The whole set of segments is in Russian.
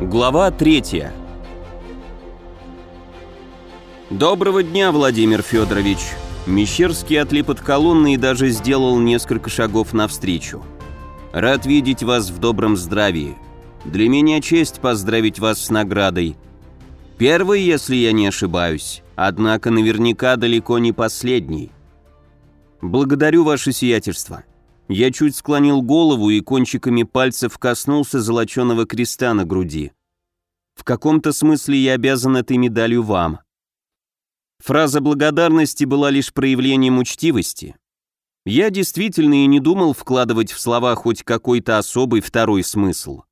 Глава третья. Доброго дня, Владимир Федорович. Мещерский отлип от колонны и даже сделал несколько шагов навстречу. Рад видеть вас в добром здравии. Для меня честь поздравить вас с наградой. Первый, если я не ошибаюсь, однако наверняка далеко не последний. Благодарю ваше сиятельство. Я чуть склонил голову и кончиками пальцев коснулся золоченого креста на груди. В каком-то смысле я обязан этой медалью вам. Фраза благодарности была лишь проявлением учтивости. Я действительно и не думал вкладывать в слова хоть какой-то особый второй смысл.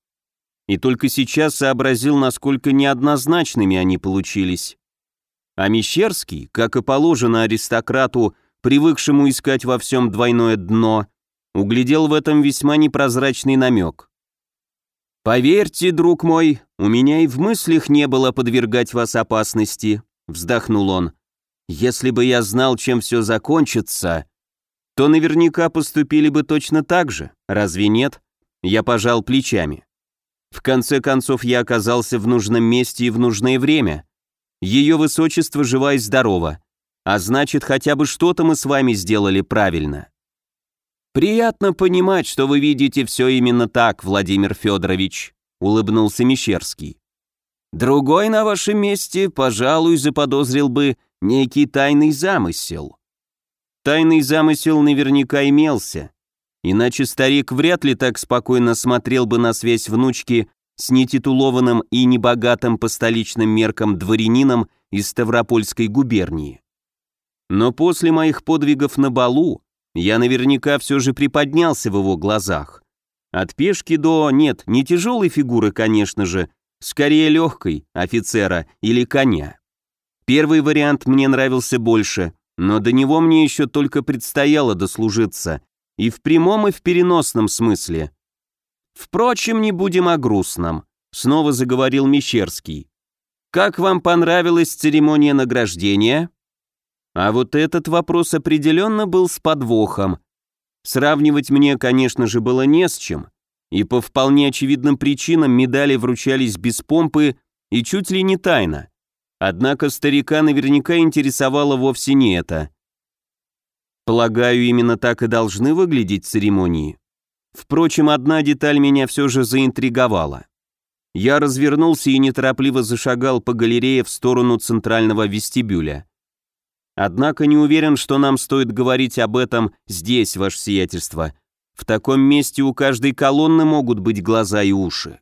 И только сейчас сообразил, насколько неоднозначными они получились. А Мещерский, как и положено аристократу, привыкшему искать во всем двойное дно, углядел в этом весьма непрозрачный намек. «Поверьте, друг мой, у меня и в мыслях не было подвергать вас опасности», — вздохнул он. «Если бы я знал, чем все закончится, то наверняка поступили бы точно так же, разве нет?» Я пожал плечами. В конце концов, я оказался в нужном месте и в нужное время. Ее высочество жива и здорова, а значит, хотя бы что-то мы с вами сделали правильно. «Приятно понимать, что вы видите все именно так, Владимир Федорович», — улыбнулся Мещерский. «Другой на вашем месте, пожалуй, заподозрил бы некий тайный замысел». Тайный замысел наверняка имелся, иначе старик вряд ли так спокойно смотрел бы на связь внучки с нетитулованным и небогатым по столичным меркам дворянином из Ставропольской губернии. Но после моих подвигов на балу я наверняка все же приподнялся в его глазах. От пешки до, нет, не тяжелой фигуры, конечно же, скорее легкой, офицера или коня. Первый вариант мне нравился больше, но до него мне еще только предстояло дослужиться, и в прямом, и в переносном смысле. Впрочем, не будем о грустном, снова заговорил Мещерский. Как вам понравилась церемония награждения? А вот этот вопрос определенно был с подвохом. Сравнивать мне, конечно же, было не с чем, и по вполне очевидным причинам медали вручались без помпы и чуть ли не тайно. Однако старика наверняка интересовало вовсе не это. Полагаю, именно так и должны выглядеть церемонии. Впрочем, одна деталь меня все же заинтриговала. Я развернулся и неторопливо зашагал по галерее в сторону центрального вестибюля. Однако не уверен, что нам стоит говорить об этом здесь, ваше сиятельство. В таком месте у каждой колонны могут быть глаза и уши.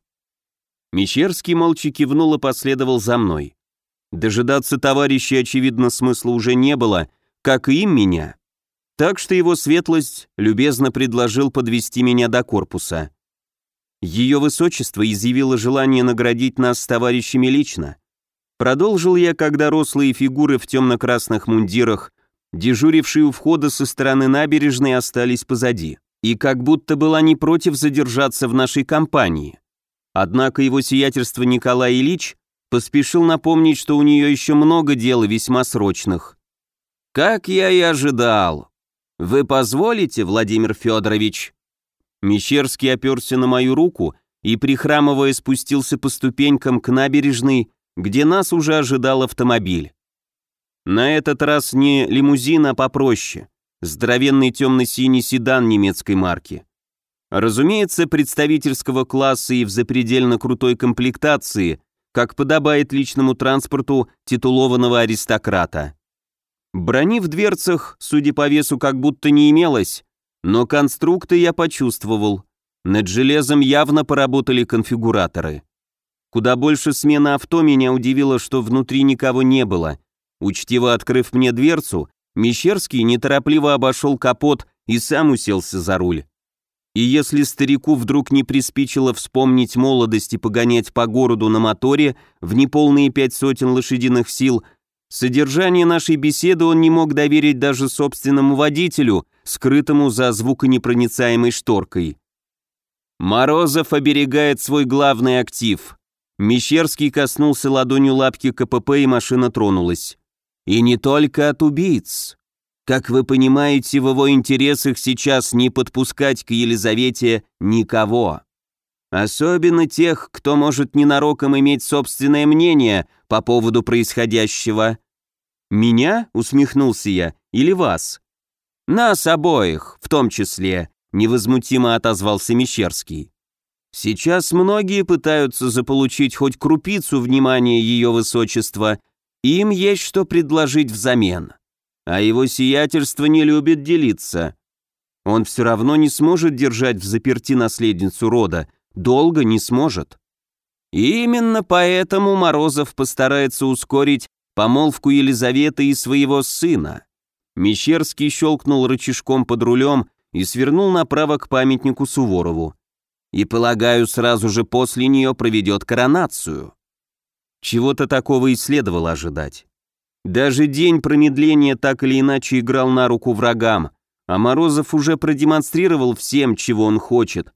Мещерский молча кивнул и последовал за мной. Дожидаться товарища, очевидно, смысла уже не было, как и им меня. Так что его светлость любезно предложил подвести меня до корпуса. Ее высочество изъявило желание наградить нас с товарищами лично. Продолжил я, когда рослые фигуры в темно-красных мундирах, дежурившие у входа со стороны набережной, остались позади, и как будто была не против задержаться в нашей компании. Однако его сиятельство Николай Ильич поспешил напомнить, что у нее еще много дел весьма срочных. «Как я и ожидал. Вы позволите, Владимир Федорович?» Мещерский оперся на мою руку и, прихрамывая, спустился по ступенькам к набережной, где нас уже ожидал автомобиль. На этот раз не лимузин, а попроще. Здоровенный темно-синий седан немецкой марки. Разумеется, представительского класса и в запредельно крутой комплектации, как подобает личному транспорту титулованного аристократа. Брони в дверцах, судя по весу, как будто не имелось, но конструкты я почувствовал. Над железом явно поработали конфигураторы. Куда больше смена авто меня удивило, что внутри никого не было. Учтиво открыв мне дверцу, Мещерский неторопливо обошел капот и сам уселся за руль. И если старику вдруг не приспичило вспомнить молодость и погонять по городу на моторе в неполные пять сотен лошадиных сил, содержание нашей беседы он не мог доверить даже собственному водителю, скрытому за звуконепроницаемой шторкой. Морозов оберегает свой главный актив Мещерский коснулся ладонью лапки КПП, и машина тронулась. И не только от убийц. Как вы понимаете, в его интересах сейчас не подпускать к Елизавете никого. Особенно тех, кто может ненароком иметь собственное мнение по поводу происходящего. «Меня?» — усмехнулся я. «Или вас?» «Нас обоих, в том числе», — невозмутимо отозвался Мещерский. «Сейчас многие пытаются заполучить хоть крупицу внимания ее высочества, им есть что предложить взамен. А его сиятельство не любит делиться. Он все равно не сможет держать в заперти наследницу рода, долго не сможет. И именно поэтому Морозов постарается ускорить помолвку Елизаветы и своего сына. Мещерский щелкнул рычажком под рулем и свернул направо к памятнику Суворову. И, полагаю, сразу же после нее проведет коронацию. Чего-то такого и следовало ожидать. Даже день промедления так или иначе играл на руку врагам, а Морозов уже продемонстрировал всем, чего он хочет,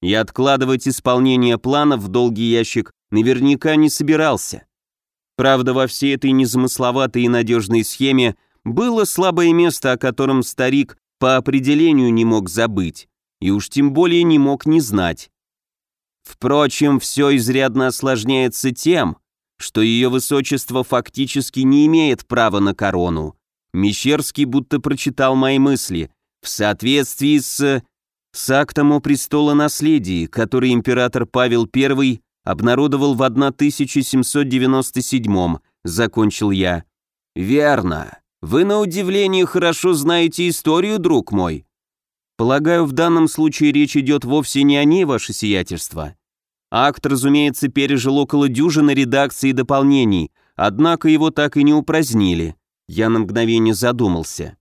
и откладывать исполнение планов в долгий ящик наверняка не собирался. Правда, во всей этой незамысловатой и надежной схеме было слабое место, о котором старик по определению не мог забыть, и уж тем более не мог не знать. Впрочем, все изрядно осложняется тем, что ее высочество фактически не имеет права на корону. Мещерский будто прочитал мои мысли, в соответствии с... с актом о престолонаследии, который император Павел I обнародовал в 1797 закончил я. «Верно. Вы на удивление хорошо знаете историю, друг мой». «Полагаю, в данном случае речь идет вовсе не о ней, ваше сиятельство». Акт, разумеется, пережил около дюжины редакций и дополнений, однако его так и не упразднили. Я на мгновение задумался.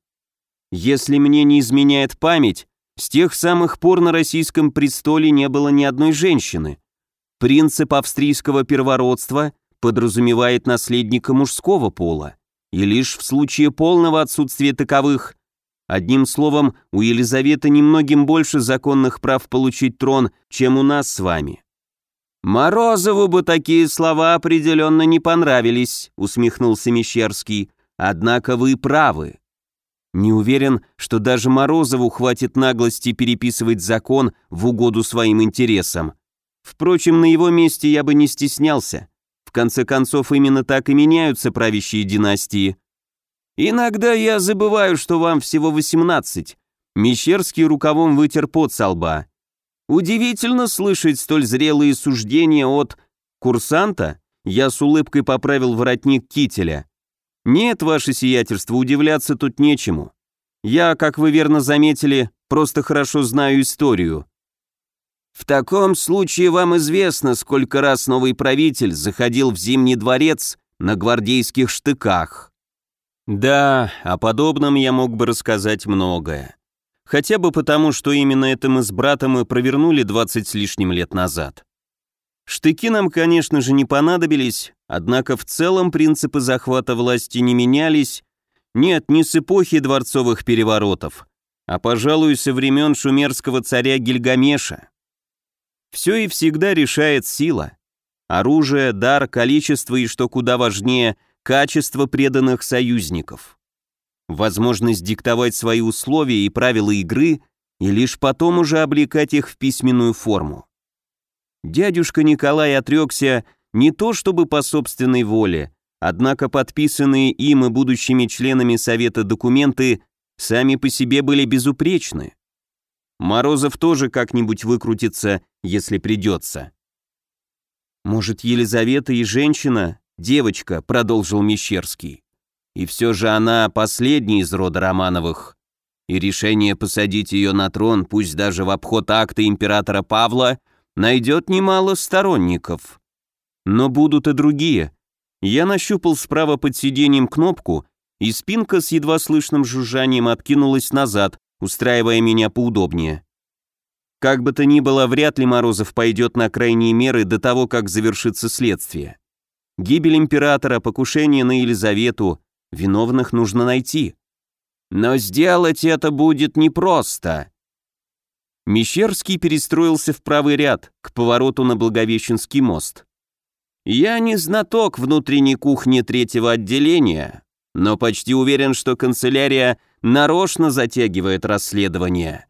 Если мне не изменяет память, с тех самых пор на российском престоле не было ни одной женщины. Принцип австрийского первородства подразумевает наследника мужского пола, и лишь в случае полного отсутствия таковых, одним словом, у Елизаветы немногим больше законных прав получить трон, чем у нас с вами. «Морозову бы такие слова определенно не понравились», усмехнулся Мещерский. «Однако вы правы. Не уверен, что даже Морозову хватит наглости переписывать закон в угоду своим интересам. Впрочем, на его месте я бы не стеснялся. В конце концов, именно так и меняются правящие династии. Иногда я забываю, что вам всего 18. Мещерский рукавом вытер пот со лба. Удивительно слышать столь зрелые суждения от курсанта. Я с улыбкой поправил воротник кителя. «Нет, ваше сиятельство, удивляться тут нечему. Я, как вы верно заметили, просто хорошо знаю историю». «В таком случае вам известно, сколько раз новый правитель заходил в Зимний дворец на гвардейских штыках». «Да, о подобном я мог бы рассказать многое. Хотя бы потому, что именно это мы с братом и провернули 20 с лишним лет назад. Штыки нам, конечно же, не понадобились, однако в целом принципы захвата власти не менялись, нет, не с эпохи дворцовых переворотов, а, пожалуй, со времен шумерского царя Гильгамеша. Все и всегда решает сила. Оружие, дар, количество и, что куда важнее, качество преданных союзников. Возможность диктовать свои условия и правила игры и лишь потом уже облекать их в письменную форму. Дядюшка Николай отрекся не то чтобы по собственной воле, однако подписанные им и будущими членами Совета документы сами по себе были безупречны. Морозов тоже как-нибудь выкрутится, если придется. «Может, Елизавета и женщина, девочка», — продолжил Мещерский. «И все же она последняя из рода Романовых, и решение посадить ее на трон, пусть даже в обход акта императора Павла — найдет немало сторонников. Но будут и другие. Я нащупал справа под сиденьем кнопку, и спинка с едва слышным жужжанием откинулась назад, устраивая меня поудобнее. Как бы то ни было, вряд ли Морозов пойдет на крайние меры до того, как завершится следствие. Гибель императора, покушение на Елизавету, виновных нужно найти. Но сделать это будет непросто. Мещерский перестроился в правый ряд, к повороту на Благовещенский мост. «Я не знаток внутренней кухни третьего отделения, но почти уверен, что канцелярия нарочно затягивает расследование.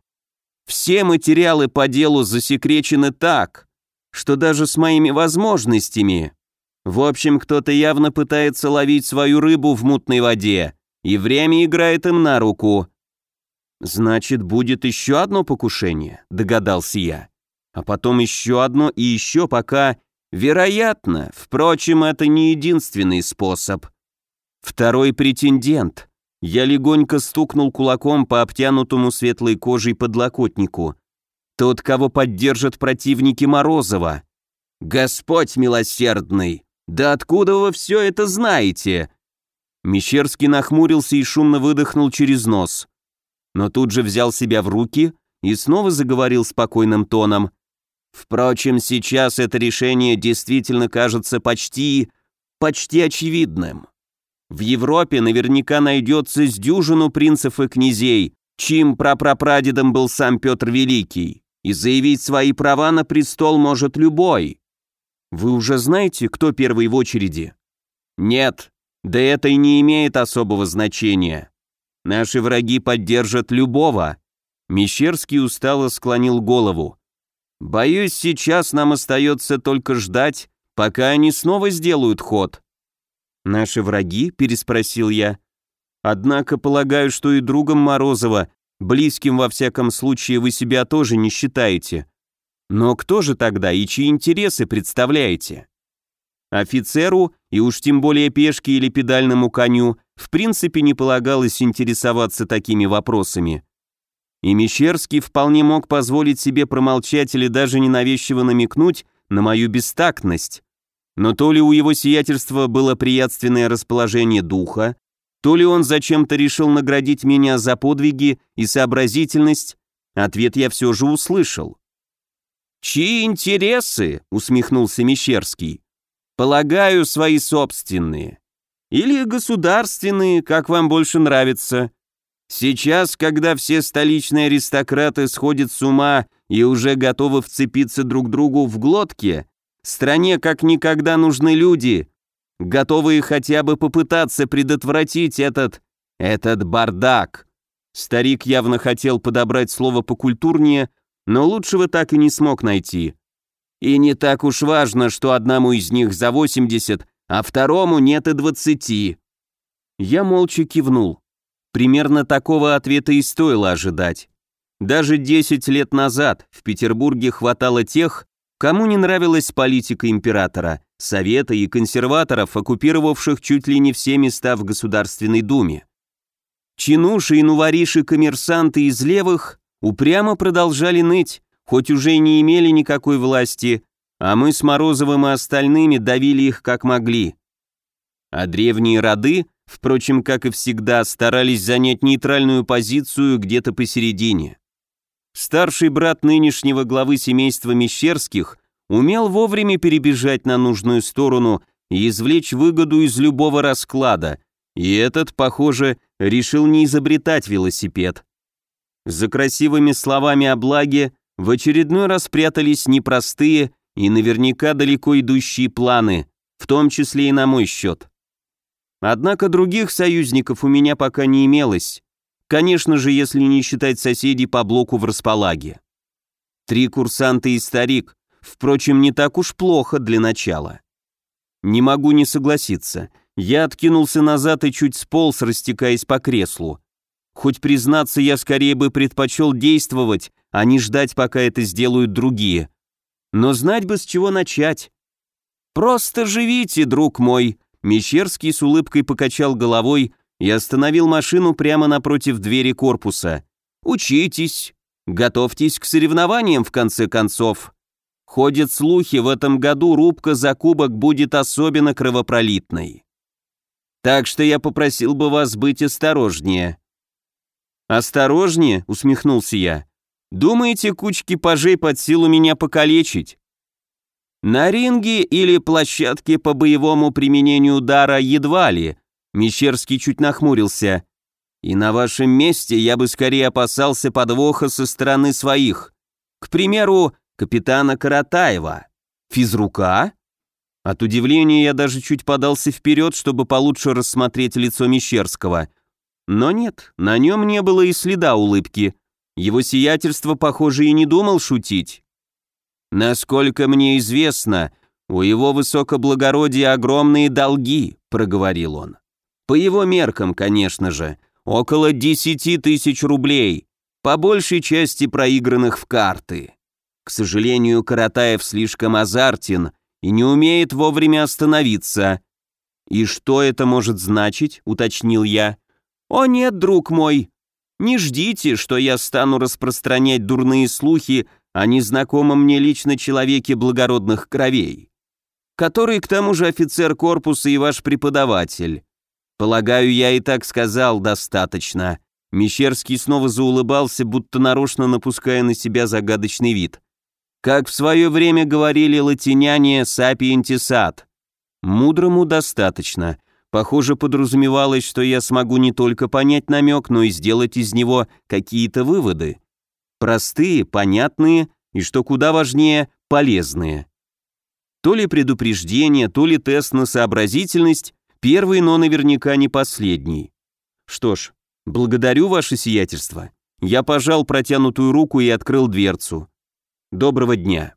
Все материалы по делу засекречены так, что даже с моими возможностями. В общем, кто-то явно пытается ловить свою рыбу в мутной воде, и время играет им на руку. Значит, будет еще одно покушение, догадался я. А потом еще одно и еще, пока... Вероятно, впрочем, это не единственный способ. Второй претендент. Я легонько стукнул кулаком по обтянутому светлой кожей подлокотнику. Тот, кого поддержат противники Морозова. «Господь милосердный! Да откуда вы все это знаете?» Мещерский нахмурился и шумно выдохнул через нос. Но тут же взял себя в руки и снова заговорил спокойным тоном. «Впрочем, сейчас это решение действительно кажется почти... почти очевидным. В Европе наверняка найдется с дюжину принцев и князей, чьим прапрапрадедом был сам Петр Великий, и заявить свои права на престол может любой. Вы уже знаете, кто первый в очереди? Нет, да это и не имеет особого значения. Наши враги поддержат любого. Мещерский устало склонил голову. Боюсь, сейчас нам остается только ждать, пока они снова сделают ход. «Наши враги?» – переспросил я. «Однако полагаю, что и другом Морозова, близким во всяком случае, вы себя тоже не считаете. Но кто же тогда и чьи интересы представляете?» Офицеру, и уж тем более пешке или педальному коню, в принципе не полагалось интересоваться такими вопросами. И Мещерский вполне мог позволить себе промолчать или даже ненавязчиво намекнуть на мою бестактность. Но то ли у его сиятельства было приятственное расположение духа, то ли он зачем-то решил наградить меня за подвиги и сообразительность, ответ я все же услышал. «Чьи интересы?» — усмехнулся Мещерский. «Полагаю, свои собственные. Или государственные, как вам больше нравится. Сейчас, когда все столичные аристократы сходят с ума и уже готовы вцепиться друг другу в глотки, Стране как никогда нужны люди, готовые хотя бы попытаться предотвратить этот... этот бардак. Старик явно хотел подобрать слово покультурнее, но лучшего так и не смог найти. И не так уж важно, что одному из них за 80, а второму нет и 20. Я молча кивнул. Примерно такого ответа и стоило ожидать. Даже 10 лет назад в Петербурге хватало тех, Кому не нравилась политика императора, совета и консерваторов, оккупировавших чуть ли не все места в Государственной Думе? Чинуши и нувориши-коммерсанты из левых упрямо продолжали ныть, хоть уже и не имели никакой власти, а мы с Морозовым и остальными давили их как могли. А древние роды, впрочем, как и всегда, старались занять нейтральную позицию где-то посередине. Старший брат нынешнего главы семейства Мещерских умел вовремя перебежать на нужную сторону и извлечь выгоду из любого расклада, и этот, похоже, решил не изобретать велосипед. За красивыми словами о благе в очередной раз прятались непростые и наверняка далеко идущие планы, в том числе и на мой счет. Однако других союзников у меня пока не имелось, Конечно же, если не считать соседей по блоку в располаге. Три курсанта и старик, впрочем, не так уж плохо для начала. Не могу не согласиться. Я откинулся назад и чуть сполз, растекаясь по креслу. Хоть признаться, я скорее бы предпочел действовать, а не ждать, пока это сделают другие. Но знать бы, с чего начать. «Просто живите, друг мой!» Мещерский с улыбкой покачал головой, и остановил машину прямо напротив двери корпуса. «Учитесь, готовьтесь к соревнованиям в конце концов. Ходят слухи, в этом году рубка за кубок будет особенно кровопролитной. Так что я попросил бы вас быть осторожнее». «Осторожнее?» — усмехнулся я. «Думаете, кучки пажей под силу меня покалечить?» «На ринге или площадке по боевому применению дара едва ли», Мещерский чуть нахмурился. «И на вашем месте я бы скорее опасался подвоха со стороны своих. К примеру, капитана Каратаева. Физрука?» От удивления я даже чуть подался вперед, чтобы получше рассмотреть лицо Мещерского. Но нет, на нем не было и следа улыбки. Его сиятельство, похоже, и не думал шутить. Насколько мне известно, у его высокоблагородия огромные долги, проговорил он. По его меркам, конечно же, около десяти тысяч рублей, по большей части проигранных в карты. К сожалению, Каратаев слишком азартен и не умеет вовремя остановиться. «И что это может значить?» — уточнил я. «О нет, друг мой, не ждите, что я стану распространять дурные слухи о незнакомом мне лично человеке благородных кровей, который к тому же офицер корпуса и ваш преподаватель. Полагаю, я и так сказал достаточно». Мещерский снова заулыбался, будто нарочно напуская на себя загадочный вид. Как в свое время говорили латиняне «сапиентисат». Мудрому достаточно. Похоже, подразумевалось, что я смогу не только понять намек, но и сделать из него какие-то выводы. Простые, понятные и, что куда важнее, полезные. То ли предупреждение, то ли тест на сообразительность, первый, но наверняка не последний. Что ж, благодарю ваше сиятельство. Я пожал протянутую руку и открыл дверцу. Доброго дня.